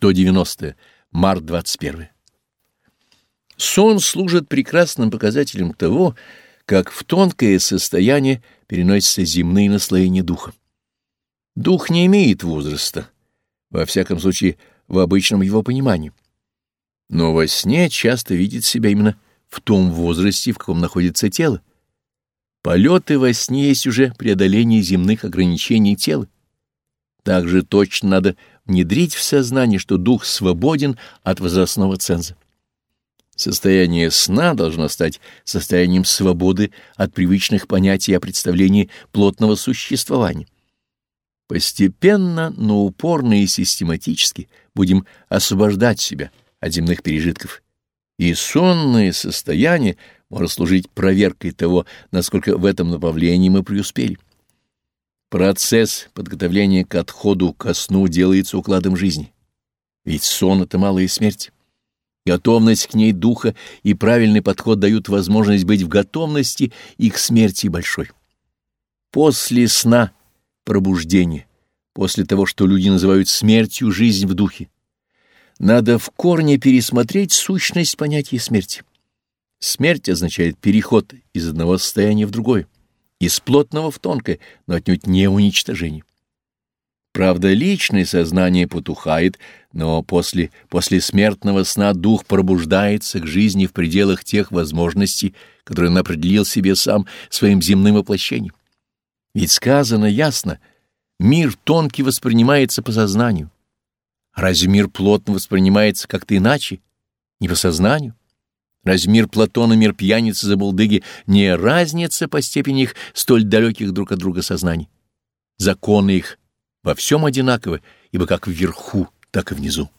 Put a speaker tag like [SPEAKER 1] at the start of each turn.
[SPEAKER 1] 190. Март 21. Сон служит прекрасным показателем того, как в тонкое состояние переносятся земные наслоения духа. Дух не имеет возраста, во всяком случае, в обычном его понимании. Но во сне часто видит себя именно в том возрасте, в каком находится тело. Полеты во сне есть уже преодоление земных ограничений тела. Также точно надо внедрить в сознание, что дух свободен от возрастного ценза. Состояние сна должно стать состоянием свободы от привычных понятий о представлении плотного существования. Постепенно, но упорно и систематически будем освобождать себя от земных пережитков. И сонное состояние может служить проверкой того, насколько в этом направлении мы преуспели. Процесс подготовления к отходу ко сну делается укладом жизни. Ведь сон — это малая смерть. Готовность к ней духа и правильный подход дают возможность быть в готовности и к смерти большой. После сна — пробуждение, после того, что люди называют смертью жизнь в духе. Надо в корне пересмотреть сущность понятия смерти. Смерть означает переход из одного состояния в другое, из плотного в тонкое, но отнюдь не уничтожение. Правда, личное сознание потухает, но после, после смертного сна дух пробуждается к жизни в пределах тех возможностей, которые он определил себе сам своим земным воплощением. Ведь сказано ясно, мир тонкий воспринимается по сознанию. Разве мир плотно воспринимается как-то иначе, не по сознанию? Разве мир Платона, мир пьяницы, забулдыги не разница по степени их столь далеких друг от друга сознаний? Законы их во всем одинаковы, ибо как вверху, так и внизу.